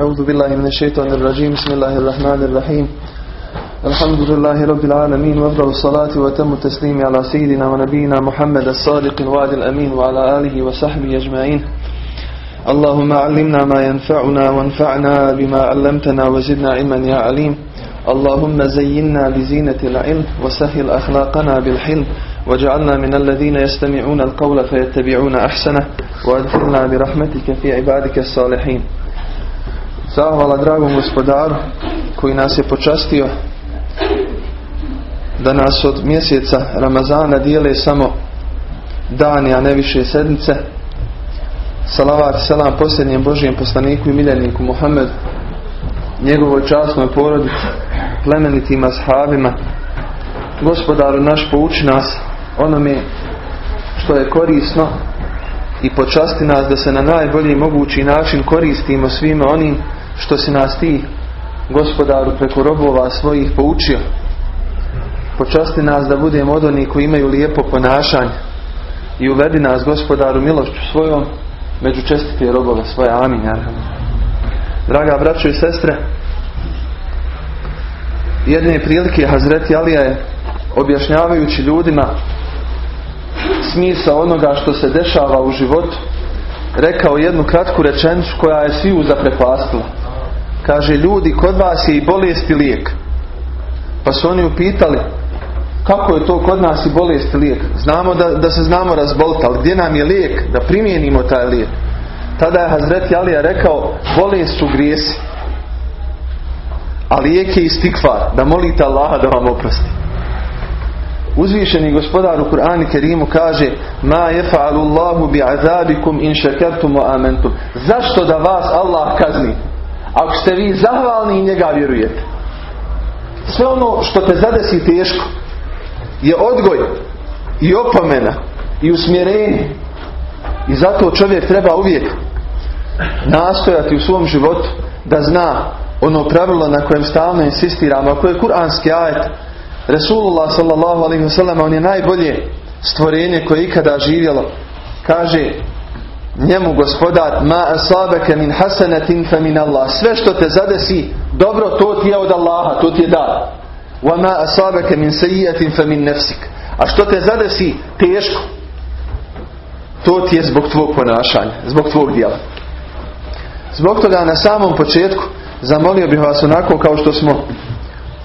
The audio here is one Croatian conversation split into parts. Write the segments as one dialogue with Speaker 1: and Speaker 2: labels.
Speaker 1: أعوذ بالله من الشيطان الرجيم. بسم الله الرحمن الرحيم. الحمد لله رب العالمين وأفضل الصلاة وتم التسليم على سيدنا ونبينا محمد الصادق الوعد الأمين وعلى آله وصحبه أجمعين. اللهم علمنا ما ينفعنا وانفعنا بما علمتنا وزدنا علما يا عليم. اللهم زينا بزينة العلم وسهل أخلاقنا بالحلم. واجعلنا من الذين يستمعون القول فيتبعون أحسنه. وأدخلنا برحمتك في عبادك الصالحين. Zahvala dragom gospodaru koji nas je počastio da nas od mjeseca Ramazana dijele samo dani, a ne više sedmice. Salavat i salam posljednjem Božijem poslaniku i miljeniku Muhammedu, njegovoj časnoj porodici, plemenitim ashabima. Gospodaru naš pouči nas onome što je korisno i počasti nas da se na najbolji mogući način koristimo svime onim što si nas ti gospodaru preko robova svojih poučio. Počasti nas da budemo od onih koji imaju lijepo ponašanje i uvedi nas gospodaru milošću svojom među čestite robove svoje. Amin. Draga braćo i sestre, jedne prilike Hazreti Alija je objašnjavajući ljudima smisa onoga što se dešava u životu rekao jednu kratku rečenicu koja je svi zaprepastila. Kaže, ljudi, kod vas je i bolest i lijek. Pa su oni upitali, kako je to kod nas i bolest i lijek? Znamo da, da se znamo razboliti, ali gdje nam je lijek? Da primijenimo taj lijek. Tada je Hazreti Alija rekao, bolest su grijesi. A lijek je istikvar, da molite Allaha da vam oprosti. Uzvišeni gospodar u Kur'anu Kerimu kaže Ma jefa'alu Allahu bi azabikum in šakartum wa amentum. Zašto da vas Allah kazni? Ako ste vi zahvalni i njega vjerujete. Sve ono što te zadesi teško je odgoj i opomena i usmjerenje. I zato čovjek treba uvijek nastojati u svom životu da zna ono pravilo na kojem stalno insistiramo, a koje je kuranski ajet Resulullah sallallahu alaihi on je najbolje stvorenje koje je ikada živjelo. Kaže njemu gospodar ma asabaka min hasanatin fa min Allah. Sve što te zadesi dobro to ti je od Allaha, to ti je dar. Wa ma asabaka min sayyi'atin fa min nafsik. A što te zadesi teško to ti je zbog tvog ponašanja, zbog tvog djela. Zbog toga na samom početku zamolio bih vas onako kao što smo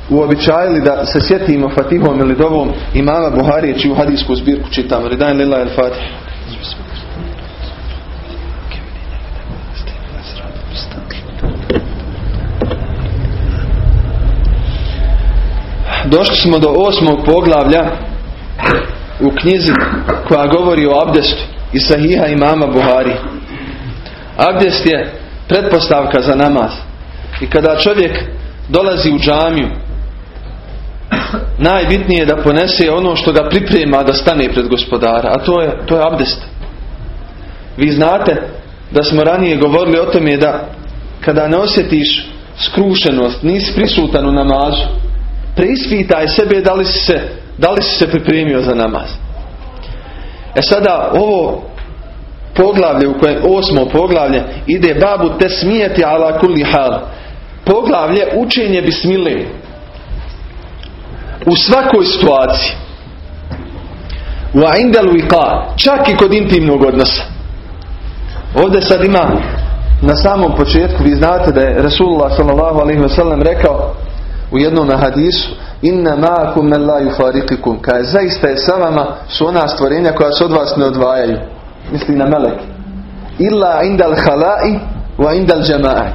Speaker 1: uobičajili da se sjetimo Fatihom ili dovom imama Buharije čiju hadijsku zbirku čitamo. Ridajan lila el Fatih. Došli smo do osmog poglavlja u knjizi koja govori o abdestu i sahiha imama Buhari. Abdest je pretpostavka za namaz. I kada čovjek dolazi u džamiju najbitnije je da ponese ono što ga priprema da stane pred gospodara, a to je, to je abdest. Vi znate da smo ranije govorili o tome da kada ne osjetiš skrušenost, nisi prisutan u namazu, preispitaj sebe da li se, da li si se pripremio za namaz. E sada ovo poglavlje u kojem osmo poglavlje ide babu te smijeti ala kulli hal. Poglavlje učenje bismile u svakoj situaciji wa indal čak i kod intimnog odnosa ovdje sad ima na samom početku vi znate da je Rasulullah sallallahu alaihi wasallam rekao u jednom hadisu inna ma'akum men la yufariqikum kaže zaista je sa vama su ona stvorenja koja se od vas ne odvajaju misli na meleke illa indal hala'i wa indal jama'i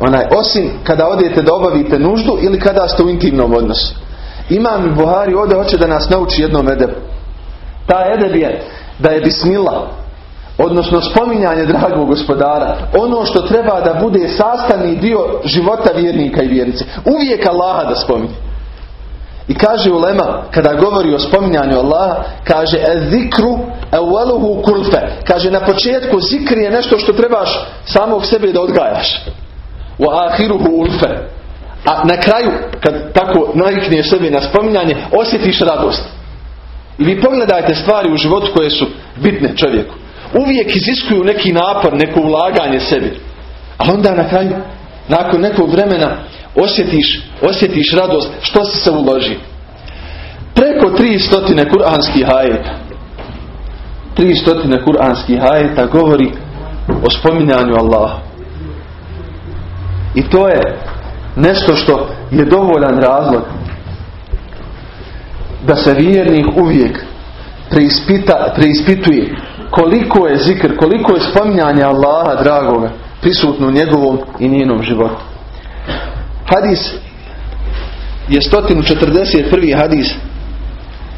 Speaker 1: onaj osim kada odete da obavite nuždu ili kada ste u intimnom odnosu Imam Buhari ovdje hoće da nas nauči jednom edebu. Ta edeb je da je bismila, odnosno spominjanje dragog gospodara, ono što treba da bude sastavni dio života vjernika i vjernice. Uvijek Allaha da spominje. I kaže Ulema, kada govori o spominjanju Allaha, kaže e zikru evaluhu kulfe. Kaže na početku zikri je nešto što trebaš samog sebe da odgajaš. Wa ahiruhu ulfe. A na kraju, kad tako navikneš sebi na spominjanje, osjetiš radost. I vi pogledajte stvari u životu koje su bitne čovjeku. Uvijek iziskuju neki napor, neko ulaganje sebi. A onda na kraju, nakon nekog vremena, osjetiš, osjetiš radost što si se uloži. Preko tri stotine kuranskih hajeta. Tri stotine kuranskih hajeta govori o spominjanju Allaha. I to je nešto što je dovoljan razlog da se vjernik uvijek preispita, preispituje koliko je zikr, koliko je spominjanje Allaha dragoga prisutno u njegovom i njenom životu. Hadis je 141. hadis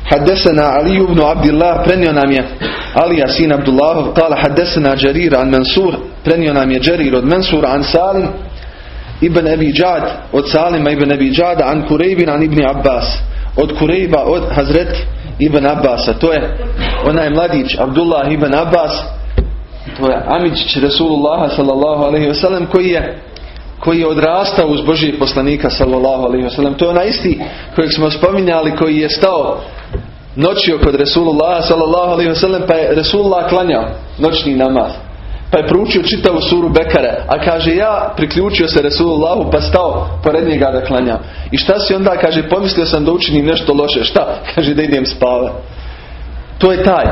Speaker 1: حدثنا علي بن عبد الله prenio nam je Alija sin Abdullahov قال حدثنا جرير عن منصور prenio nam je Jarir od Mansur عن Salim ibn Abi Džad od Salima ibn Abi Džada an Kurejbin an ibn Abbas od Kurejba od Hazret ibn Abbasa to je onaj mladić Abdullah ibn Abbas to je Amidžić Resulullaha sallallahu alaihi wasallam koji je koji je odrastao uz Božijeg poslanika sallallahu alaihi wasallam to je onaj isti kojeg smo spominjali koji je stao noćio kod Resulullah sallallahu alaihi wasallam pa je Resulullah klanjao noćni namaz pa je proučio čitavu suru Bekare a kaže ja priključio se Resulullahu pa stao pored njega da klanjam i šta si onda kaže pomislio sam da učinim nešto loše. Šta? Kaže da idem spavati. To je taj.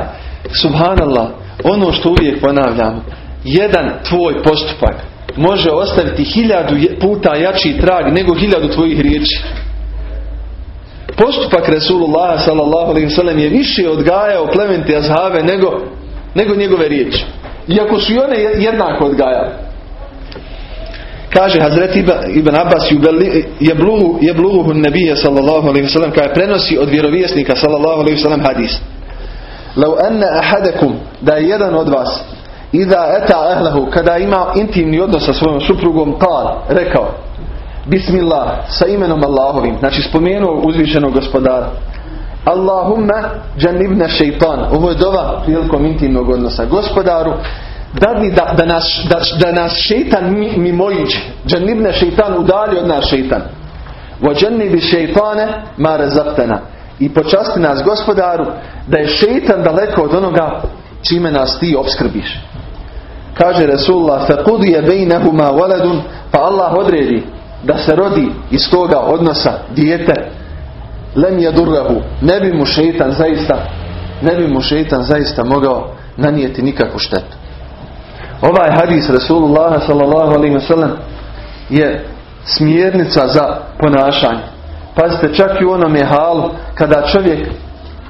Speaker 1: Subhanallah ono što uvijek ponavljamo jedan tvoj postupak može ostaviti hiljadu puta jači trag nego hiljadu tvojih riječi. Postupak Resulullah sallallahu je više odgajao plemente azhave nego, nego njegove riječi iako su i one jednako odgajali. Kaže Hazret Ibn Abbas je bluhu nebije sallallahu alaihi sallam kada prenosi od vjerovjesnika sallallahu alaihi sallam hadis. Lau enne ahadakum da je jedan od vas Iza eta ehlehu kada ima intimni odnos sa svojom suprugom kal, rekao Bismillah sa imenom Allahovim znači spomenuo uzvišenog gospodara Allahumma džanibna šeitan ovo je dova prilikom intimnog odnosa. Gospodaru dadni da, da, nas, da, da nas šeitan mimoiđe. Džanibna šeitan udalji od nas šeitan. Wa džanibi šeitane ma razaptena i počasti nas gospodaru da je šeitan daleko od onoga čime nas ti obskrbiš kaže Resulullah faqudija bejnehuma waladun. Pa Allah odredi da se rodi iz toga odnosa dijete lem yadurrahu. Ne bi mu šeitan zaista ne bi mu šeitan zaista mogao nanijeti nikakvu štetu. Ovaj hadis Resulullah sallallahu alaihi wasallam je smjernica za ponašanje. Pazite čak i u onome halu kada čovjek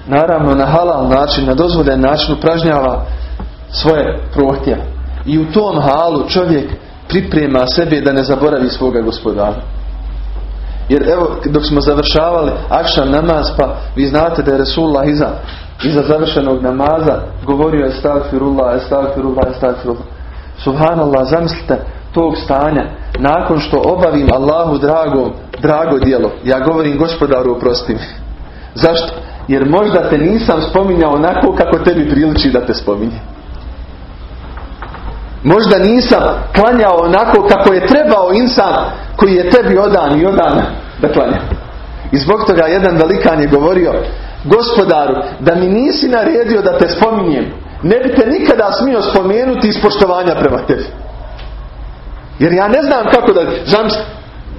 Speaker 1: naravno na halal način na dozvoljen način upražnjava svoje prohtjeve i u tom halu čovjek priprema sebe da ne zaboravi svoga gospodara. Jer evo dok smo završavali akšan namaz pa vi znate da je Resulullah iza, iza završenog namaza govorio je estagfirullah, estagfirullah, estagfirullah. Subhanallah, zamislite tog stanja nakon što obavim Allahu drago, drago djelo. Ja govorim gospodaru oprosti mi. Zašto? Jer možda te nisam spominjao onako kako tebi priliči da te spominje. Možda nisam klanjao onako kako je trebao insan koji je tebi odan i odan da klanja. I zbog toga jedan velikan je govorio gospodaru da mi nisi naredio da te spominjem ne bi te nikada smio spomenuti iz poštovanja prema tebi. Jer ja ne znam kako da zamislim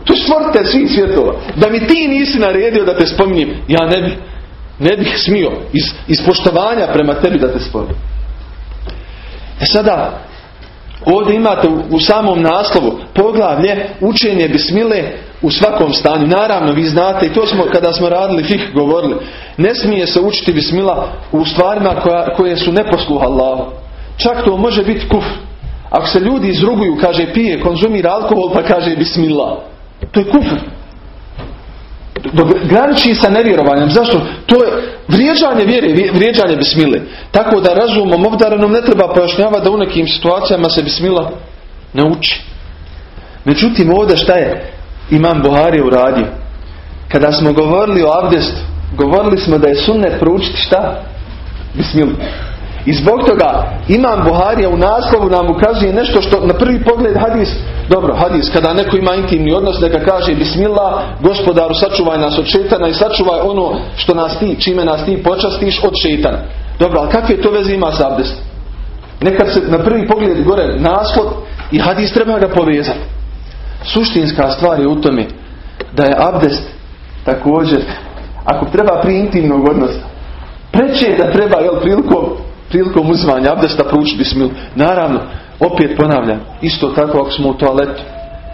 Speaker 1: tu stvorite svih svjetova da mi ti nisi naredio da te spominjem ja ne bi ne bih smio iz, iz poštovanja prema tebi da te spominjem. E sada Ovdje imate u, samom naslovu poglavlje učenje bismile u svakom stanju. Naravno, vi znate i to smo kada smo radili fih govorili. Ne smije se učiti bismila u stvarima koja, koje su neposluh Allahu. Čak to može biti kuf. Ako se ljudi izruguju, kaže pije, konzumira alkohol pa kaže bismillah. To je kufr graniči sa nevjerovanjem. Zašto? To je vrijeđanje vjere, vrijeđanje bismile. Tako da razumom obdarenom ne treba pojašnjavati da u nekim situacijama se bismila ne uči. Međutim, ovdje šta je Imam Buhari uradio? Kada smo govorili o abdestu, govorili smo da je sunnet proučiti šta? Bismilu. I zbog toga Imam Buharija u naslovu nam ukazuje nešto što na prvi pogled hadis, dobro hadis, kada neko ima intimni odnos neka kaže Bismillah, gospodaru sačuvaj nas od šetana i sačuvaj ono što nas ti, čime nas ti počastiš od šetana. Dobro, ali kakve to veze ima sa abdestom? Nekad se na prvi pogled gore naslov I hadis treba ga povezati. Suštinska stvar je u tome da je abdest također, ako treba prije intimnog odnosa, preće da treba jel, prilikom, prilikom uzmanja abdesta proučiti bismilu. Naravno, opet ponavljam, isto tako ako smo u toaletu,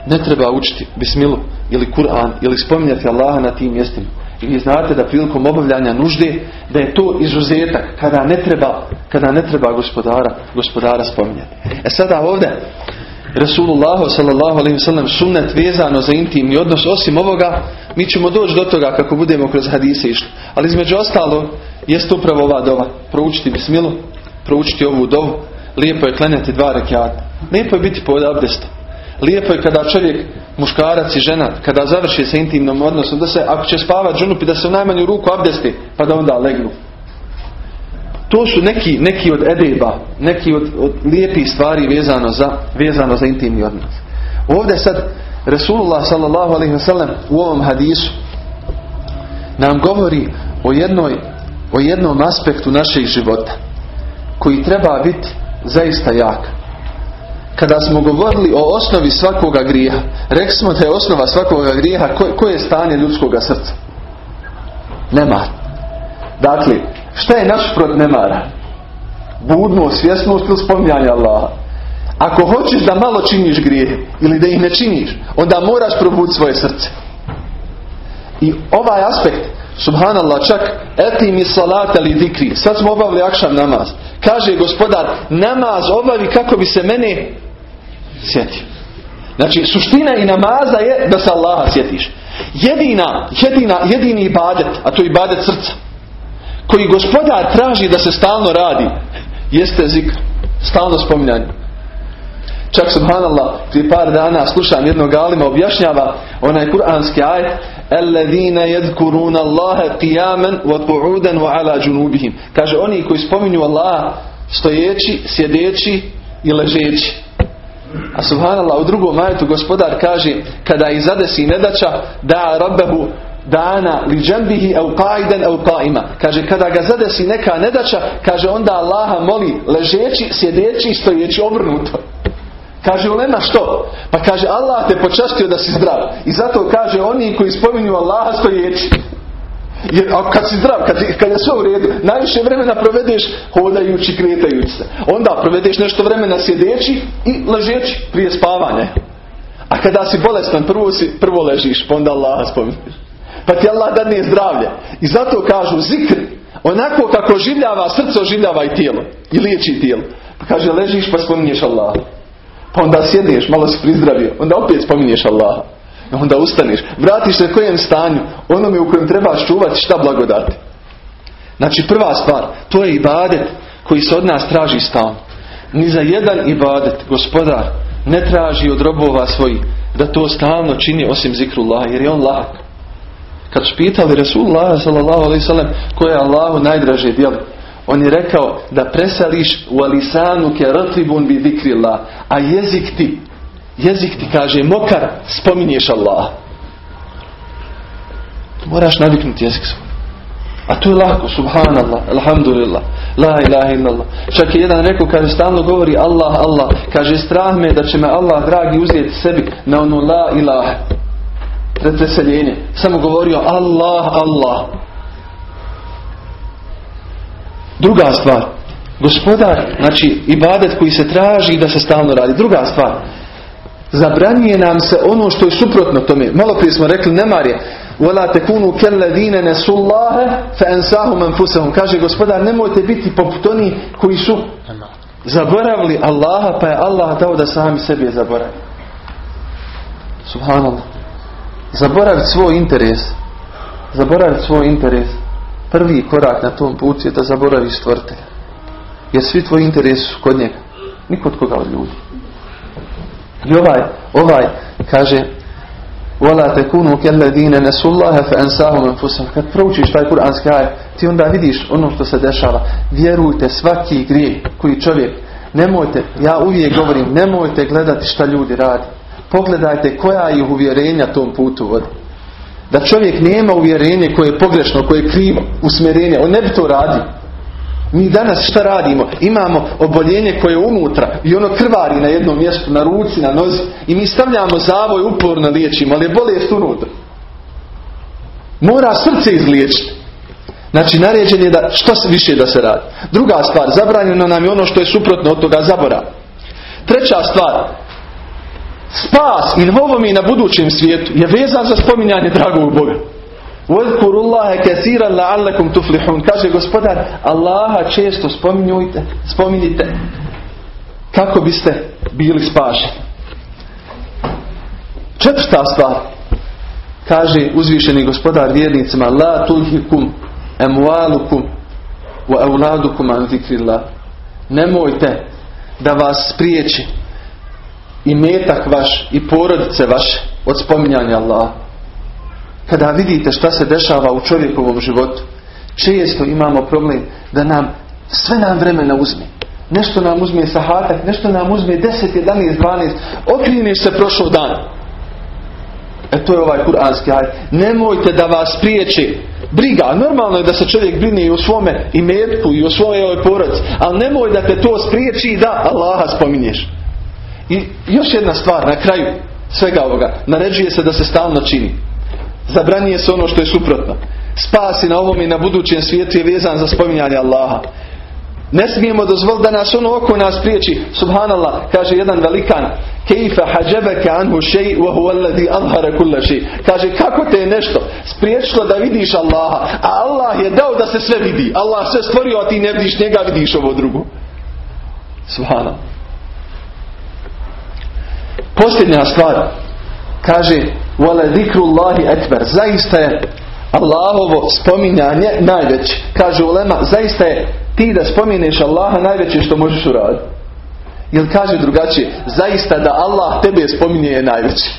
Speaker 1: ne treba učiti bismilu ili Kur'an ili spominjati Allaha na tim mjestima. I vi znate da prilikom obavljanja nužde da je to izuzetak kada ne treba, kada ne treba gospodara, gospodara spominjati. E sada ovdje Rasulullah sallallahu alaihi sallam sunnet vezano za intimni odnos osim ovoga mi ćemo doći do toga kako budemo kroz hadise išli. Ali između ostalo jest upravo ova dova. Proučiti bismilu, proučiti ovu dovu. Lijepo je klanjati dva rekiata. Lijepo je biti pod abdestom. Lijepo je kada čovjek, muškarac i žena, kada završi sa intimnom odnosom, da se, ako će spavati žunupi, da se u najmanju ruku abdesti, pa da onda legnu. To su neki, neki od edeba, neki od, od lijepih stvari vezano za, vezano za intimni odnos. Ovdje sad Resulullah sallallahu alaihi wasallam u ovom hadisu nam govori o jednoj o jednom aspektu našeg života koji treba biti zaista jak. Kada smo govorili o osnovi svakoga grijeha, rekli smo da je osnova svakoga grijeha koje je stanje ljudskoga srca? Nemar. Dakle, šta je naš prot nemara? Budnost, svjesnost ili spominjanje Allaha. Ako hoćeš da malo činiš grijehe ili da ih ne činiš, onda moraš probuditi svoje srce. I ovaj aspekt, subhanallah, čak eti mi salat ali dikri. Sad smo obavili akšam namaz. Kaže gospodar, namaz obavi kako bi se mene sjetio. Znači, suština i namaza je da se Allaha sjetiš. Jedina, jedina, jedini ibadet, a to je ibadet srca, koji gospodar traži da se stalno radi, jeste zikr. Stalno spominjanje. Čak subhanallah, prije par dana slušam jednog alima objašnjava onaj kuranski ajet Alladhina yadhkuruna Allaha qiyaman wa qu'udan wa ala junubihim. Kaže oni koji spominju Allaha stojeći, sjedeći i ležeći. A subhanallah u drugom ajetu gospodar kaže kada ih zadesi nedaća da rabbehu dana li džembihi au qaidan au qaima. Kaže kada ga zadesi neka nedaća, kaže onda Allaha moli ležeći, sjedeći i stojeći obrnuto. Kaže ulema što? Pa kaže Allah te počastio da si zdrav. I zato kaže oni koji spominju Allaha stojeći. Jer a kad si zdrav, kad, kad je sve u redu, najviše vremena provedeš hodajući, kretajući se. Onda provedeš nešto vremena sjedeći i ležeći prije spavanja. A kada si bolestan, prvo, si, prvo ležiš, pa onda Allaha spominješ. Pa ti Allah dadne zdravlje. I zato kažu zikr, onako kako oživljava srce, oživljava i tijelo. I liječi tijelo. Pa kaže ležiš pa spominješ Allaha. Pa onda sjedneš, malo si prizdravio. Onda opet spominješ Allaha. Onda ustaneš. Vratiš se kojem stanju. Onome u kojem trebaš čuvati šta blagodati. Znači prva stvar. To je ibadet koji se od nas traži stalno. Ni za jedan ibadet gospodar ne traži od robova svojih da to stalno čini osim zikrullah. Jer je on lak. Kad su pitali Rasulullah sallam koje je Allahu najdraže djelo. On je rekao da presališ u alisanu ke ratribun bi zikrillah. A jezik ti, jezik ti kaže mokar, spominješ Allah. Moraš naviknuti jezik svoj. A to je lako, subhanallah, alhamdulillah, la ilaha illallah. Čak je jedan rekao, kaže, stalno govori Allah, Allah. Kaže, strah me da će me Allah, dragi, uzeti sebi na ono la ilaha Pred preseljenje. Samo govorio Allah, Allah. Druga stvar. Gospodar, znači ibadet koji se traži da se stalno radi. Druga stvar. Zabranjuje nam se ono što je suprotno tome. Malo prije smo rekli nemar je. وَلَا تَكُونُوا كَلَّذِينَ نَسُوا اللَّهَ فَأَنْسَاهُمْ أَنْفُسَهُمْ Kaže gospodar, nemojte biti poput oni koji su zaboravili Allaha, pa je Allah dao da sami sebi zaboravi. Subhanallah. Zaboraviti svoj interes. Zaboraviti svoj interes prvi korak na tom putu je da zaboraviš stvrtelja. Jer svi tvoji interesi su kod njega. Niko od koga od ljudi. I ovaj, ovaj kaže وَلَا تَكُونُوا كَلَّذِينَ نَسُوا اللَّهَ فَأَنْسَاهُمْ أَنفُسَهُمْ Kad proučiš taj kuranski ajet, ti onda vidiš ono što se dešava. Vjerujte, svaki grijeh koji čovjek, nemojte, ja uvijek govorim, nemojte gledati šta ljudi radi. Pogledajte koja ih uvjerenja tom putu vodi. Da čovjek nema uvjerenje koje je pogrešno, koje je krivo, usmjerenje, on ne bi to radio. Mi danas šta radimo? Imamo oboljenje koje je unutra i ono krvari na jednom mjestu, na ruci, na nozi i mi stavljamo zavoj uporno liječimo, ali je bolest unutra. Mora srce izliječiti. Znači naređen je da što više da se radi. Druga stvar, zabranjeno nam je ono što je suprotno od toga zabora. Treća stvar, spas i novom i na budućem svijetu je vezan za spominjanje dragog Boga. Vodkurullaha kasiran la'allakum tuflihun. Kaže gospodar, Allaha često spominjujte, spominjite kako biste bili spašeni. Četvrta stvar, kaže uzvišeni gospodar vjernicima, la tulhikum emualukum wa euladukum an zikrillah. Nemojte da vas spriječi i metak vaš i porodice vaše od spominjanja Allaha. Kada vidite šta se dešava u čovjekovom životu, često imamo problem da nam sve nam vremena uzme. Nešto nam uzme sahatak, nešto nam uzme 10, 11, 12, okrineš se prošao dan. E to je ovaj kuranski aj. Nemojte da vas priječi briga. Normalno je da se čovjek brine i o svome imetku i o svojoj porodici, ali nemoj da te to spriječi da Allaha spominješ. I još jedna stvar na kraju svega ovoga. Naređuje se da se stalno čini. Zabranije se ono što je suprotno. Spasi na ovom i na budućem svijetu je vezan za spominjanje Allaha. Ne smijemo dozvoliti da nas ono oko nas priječi. Subhanallah, kaže jedan velikan, kejfa hađebeke anhu šeji wa huwa alladhi adhara kulla šeji. Kaže, kako te je nešto spriječilo da vidiš Allaha, a Allah je dao da se sve vidi. Allah sve stvorio, a ti ne vidiš njega, vidiš ovo drugo. Subhanallah. Posljednja stvar, kaže, wala zikrullahi ekber. Zaista je Allahovo spominjanje najveće. Kaže ulema, zaista je ti da spominješ Allaha najveće što možeš uraditi. Jer kaže drugačije, zaista da Allah tebe spominje je najveći.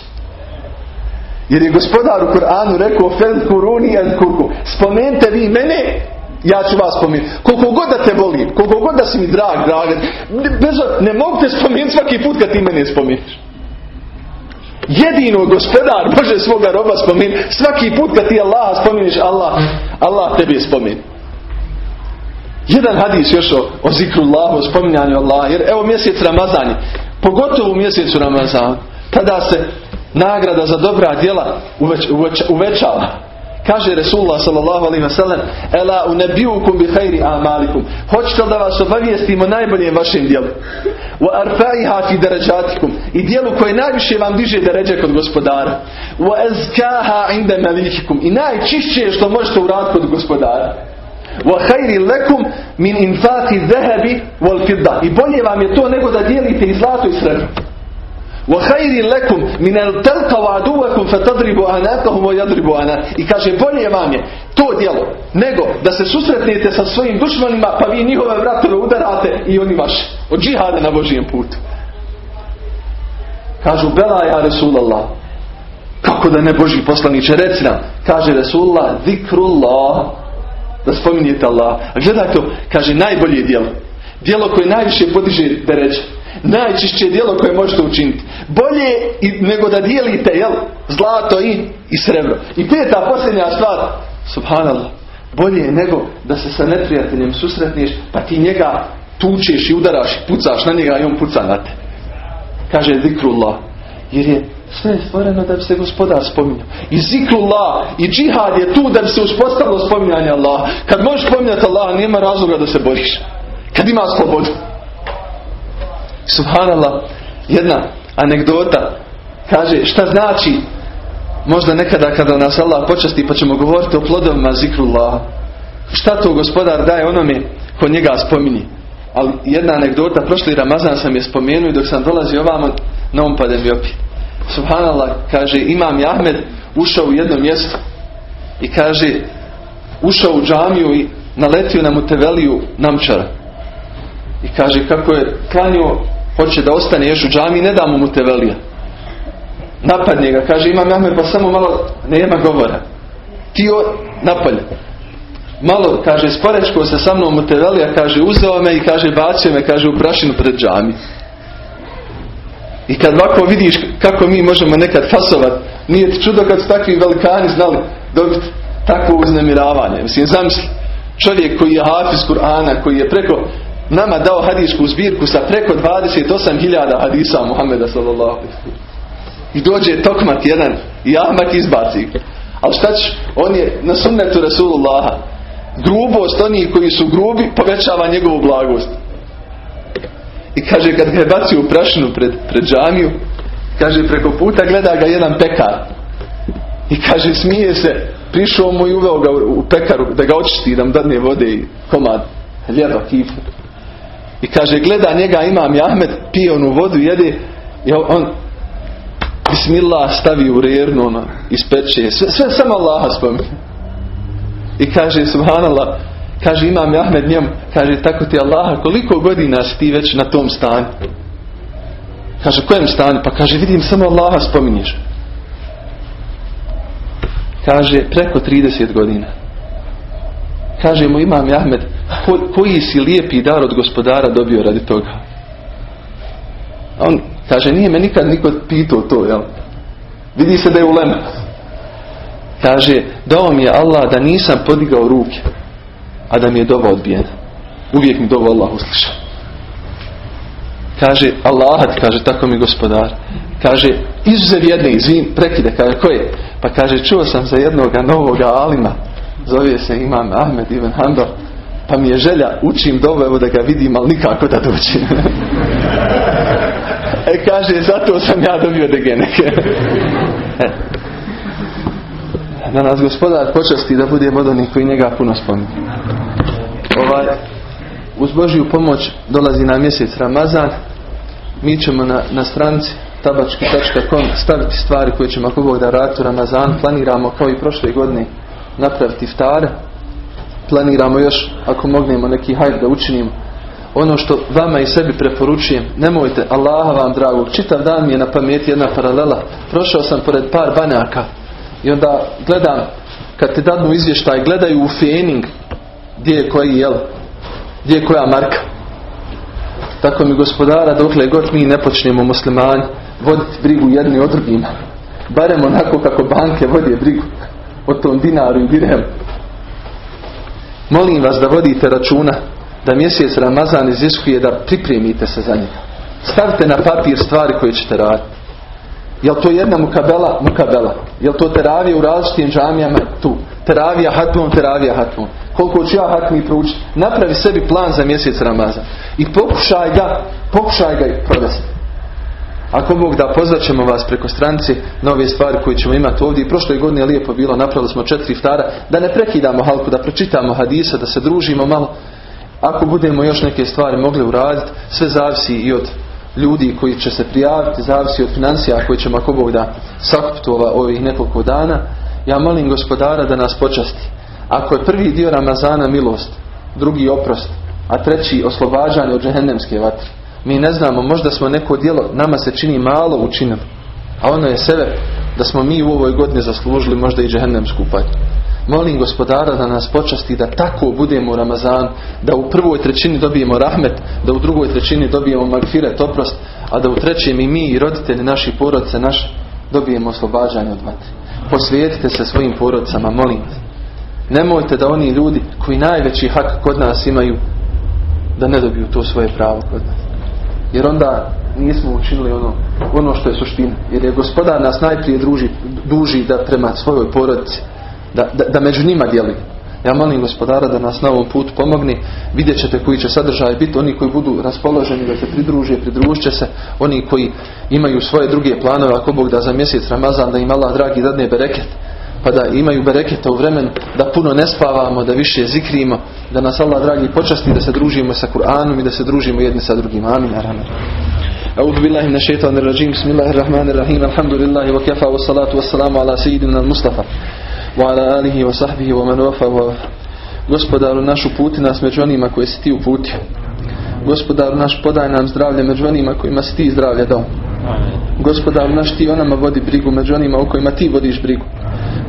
Speaker 1: Jer je gospodar u Kur'anu rekao fel kuruni kurku. Spomenite vi mene, ja ću vas spomenuti. Koliko god da te volim, koliko god da si mi drag, drag, ne mogu te spomenuti svaki put kad ti mene spomeniš. Jedino gospodar može svoga roba spomenuti. Svaki put kad ti Allah spomeniš, Allah, Allah tebi spomeni. Jedan hadis još o, o zikrullahu, o spominjanju Allah. Jer evo mjesec Ramazan je. Pogotovo u mjesecu Ramazan. Tada se nagrada za dobra djela uveć, uveć, uvećava. Kaže Resulullah sallallahu alaihi wa sallam Ela unebiukum bi hajri amalikum. Hoćete da vas obavijestimo najboljem vašem dijelu? Wa arfaiha fi deređatikum I dijelu koje najviše vam diže deređe kod gospodara. Wa ezkaha inda malikikum. I najčišće što možete uraditi kod gospodara. Wa hajri lekum min infati zehebi wal fidda. I bolje vam je to nego da dijelite i zlato i srebro وَخَيْرِ لَكُمْ مِنَ الْتَلْقَوْ عَدُوَكُمْ فَتَدْرِبُوا أَنَاكَهُمْ وَيَدْرِبُوا أَنَا I kaže bolje vam je to djelo nego da se susretnete sa svojim dušmanima pa vi njihove vratove udarate i oni vaše. Od džihada na Božijem putu. Kažu Bela ja Resulallah. Kako da ne Boži poslaniče? Reci nam. Kaže Resulullah zikrullah. Da spominjete Allah. A gledaj to. Kaže najbolje djelo. Djelo koje najviše podiže deređe najčišće djelo koje možete učiniti. Bolje nego da dijelite jel, zlato i, i srebro. I peta posljednja stvar, subhanallah, bolje je nego da se sa neprijateljem susretneš pa ti njega tučeš i udaraš i pucaš na njega i on puca na te. Kaže zikrullah. Jer je sve je stvoreno da bi se gospodar spominjao. I zikrullah i džihad je tu da bi se uspostavilo spominjanje Allah. Kad možeš spominjati Allah, nema razloga da se boriš. Kad ima slobodu. Subhanallah, jedna anegdota kaže šta znači možda nekada kada nas Allah počasti pa ćemo govoriti o plodovima zikrullah. Šta to gospodar daje onome ko njega spominje. Ali jedna anegdota, prošli Ramazan sam je spomenuo i dok sam dolazio ovamo na um pade mi opet. Subhanallah, kaže Imam Ahmed ušao u jedno mjesto i kaže ušao u džamiju i naletio na muteveliju namčara. I kaže kako je klanio hoće da ostane još u džami ne da mu mutevelija. Napadne ga, kaže imam Ahmed pa samo malo, nema govora. Ti o, napalje. Malo, kaže, sporečko se sa mnom mutevelija, kaže, uzeo me i kaže, bacio me, kaže, u prašinu pred džami. I kad ovako vidiš kako mi možemo nekad fasovat, nije ti čudo kad su takvi velikani znali dobiti takvo uznemiravanje. Mislim, zamisli. čovjek koji je hafiz Kur'ana, koji je preko nama dao hadijsku zbirku sa preko 28.000 hadisa Muhammeda sallallahu I dođe tokmat jedan i Ahmak izbaci. Ali šta će? On je na sunnetu Rasulullaha. Grubost onih koji su grubi povećava njegovu blagost. I kaže kad ga je bacio u prašinu pred, pred džamiju, kaže preko puta gleda ga jedan pekar. I kaže smije se, prišao mu i uveo ga u pekaru da ga očisti, da mu dadne vode i komad. Ljeba, kifu. I kaže gleda njega imam Ahmed, pije onu vodu, jede i on Bismillah stavi u rernu ono, ispeče, sve, sve samo Allaha spominje. I kaže subhanallah, kaže imam Ahmed njemu, kaže tako ti Allaha, koliko godina si ti već na tom stanju? Kaže kojem stanju? Pa kaže vidim samo Allaha spominješ. Kaže preko 30 godina. Kaže mu imam Ahmed, koji si lijepi dar od gospodara dobio radi toga? on Kaže, nije me nikad niko pitao to, jel? Vidi se da je ulema. Kaže, dao mi je Allah da nisam podigao ruke, a da mi je doba odbijena. Uvijek mi doba Allah usliša. Kaže, Allah, kaže, tako mi gospodar. Kaže, izuzev jedne, izvin, prekide, kaže, ko je? Pa kaže, čuo sam za jednoga novoga alima, zove se imam Ahmed ibn Hanbal, pa mi je želja, učim dovo, evo da ga vidim, ali nikako da dođem. E kaže, zato sam ja dobio degeneke. E. Da nas gospodar počasti da budemo od onih koji njega puno spominje. Ovaj, uz Božiju pomoć dolazi na mjesec Ramazan. Mi ćemo na, na stranci tabački.com staviti stvari koje ćemo ako Bog da ratu Ramazan. Planiramo kao i prošle godine napraviti iftare. Planiramo još ako mognemo neki hajr da učinimo. Ono što vama i sebi preporučujem, nemojte Allaha vam dragog, čitav dan mi je na pameti jedna paralela, prošao sam pored par banjaka i onda gledam, kad te dadnu izvještaj, gledaju u fening gdje je koji jel, gdje je koja marka. Tako mi gospodara, dokle god mi ne počnemo muslimani voditi brigu jedni od drugima, barem onako kako banke vode brigu o tom dinaru i direm. Molim vas da vodite računa da mjesec Ramazan iziskuje da pripremite se za njega. Stavite na papir stvari koje ćete raditi. Jel to jedna mukabela? Mukabela. Jel to teravija u različitim džamijama? Tu. Teravija hatmun, teravija hatmun. Koliko ću ja hatmi proučiti? Napravi sebi plan za mjesec Ramazan. I pokušaj ga, pokušaj ga provesti. Ako Bog da pozvat ćemo vas preko stranice nove stvari koje ćemo imati ovdje. I prošle godine je lijepo bilo, napravili smo četiri iftara. Da ne prekidamo halku, da pročitamo hadisa, da se družimo malo. Ako budemo još neke stvari mogli uraditi, sve zavisi i od ljudi koji će se prijaviti, zavisi od financija koji ćemo ako Bog da sakupiti ovih nekoliko dana. Ja molim gospodara da nas počasti. Ako je prvi dio Ramazana milost, drugi oprost, a treći oslobađanje od džehendemske vatre. Mi ne znamo, možda smo neko djelo, nama se čini malo učinili, a ono je sebe da smo mi u ovoj godini zaslužili možda i džehendemsku patnju. Molim gospodara da nas počasti da tako budemo u Ramazan, da u prvoj trećini dobijemo rahmet, da u drugoj trećini dobijemo magfiret, oprost, a da u trećem i mi i roditelji naši porodice naš dobijemo oslobađanje od vatre. Posvijetite se svojim porodicama, molim vas. Nemojte da oni ljudi koji najveći hak kod nas imaju, da ne dobiju to svoje pravo kod nas. Jer onda nismo učinili ono, ono što je suština. Jer je gospodar nas najprije druži, duži da prema svojoj porodici da, da, da među njima dijeli. Ja molim gospodara da nas na ovom putu pomogne. Vidjet ćete koji će sadržaj biti. Oni koji budu raspoloženi da se pridruže, pridružit se. Oni koji imaju svoje druge planove, ako Bog da za mjesec Ramazan, da im Allah dragi dadne bereket Pa da imaju bereketa u vremenu, da puno ne spavamo, da više zikrimo, da nas Allah dragi počasti, da se družimo sa Kur'anom i da se družimo jedni sa drugim. Amin. أعوذ بالله من الشيطان الرجيم بسم الله الرحمن الرحيم الحمد لله وكفى والصلاة والسلام على سيدنا المصطفى wa alihi wa sahbihi wa man wafa Gospodaru naš uputi nas među onima koje si ti uputio. Gospodaru naš podaj nam zdravlje među onima kojima si ti zdravlje dao. Gospodaru naš ti onama vodi brigu među onima u kojima ti vodiš brigu.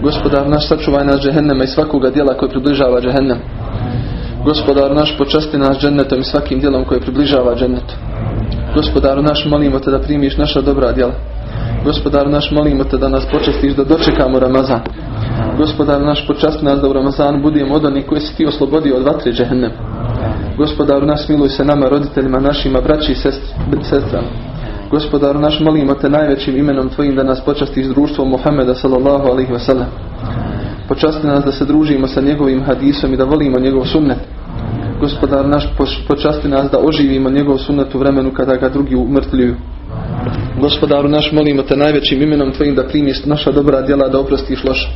Speaker 1: Gospodaru naš sačuvaj nas džehennema i svakoga dijela koje približava džehennem. Gospodaru naš počasti nas džennetom i svakim dijelom koje približava džennetu. Gospodaru naš molimo te da primiš naša dobra djela. Gospodaru naš molimo te da nas počestiš da dočekamo Ramazan Gospodar naš počasti nas da u Ramazanu budemo od onih koji si ti oslobodio od vatre džehennem. Gospodaru naš miluj se nama, roditeljima našima, braći i sestrama. Gospodaru naš molimo te najvećim imenom tvojim da nas počastiš društvom Muhammeda sallallahu alaihi wa sallam. Počasti nas da se družimo sa njegovim hadisom i da volimo njegov sunnet. Gospodar naš počasti nas da oživimo njegov sunnet u vremenu kada ga drugi umrtljuju. Gospodaru naš molimo te najvećim imenom tvojim da primiš naša dobra djela da oprostiš loša.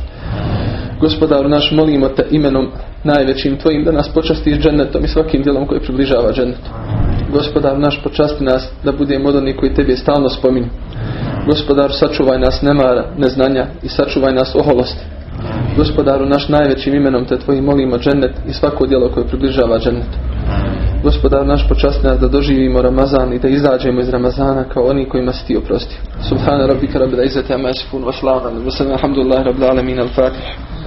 Speaker 1: Gospodaru naš molimo te imenom najvećim tvojim da nas počastiš džennetom i svakim djelom koji približava džennetu. Gospodar naš počasti nas da budemo od onih koji tebe stalno spominju. Gospodar sačuvaj nas nemara, neznanja i sačuvaj nas oholosti. Gospodaru naš najvećim imenom te tvojim molimo džennet i svako djelo koje približava džennetu. Gospodar naš počasti nas da doživimo Ramazan i da izađemo iz Ramazana kao oni kojima si ti oprostio. Subhana rabbika rabbil izzati amma yasifun wa salamun alhamdulillahi rabbil alamin al-fatih.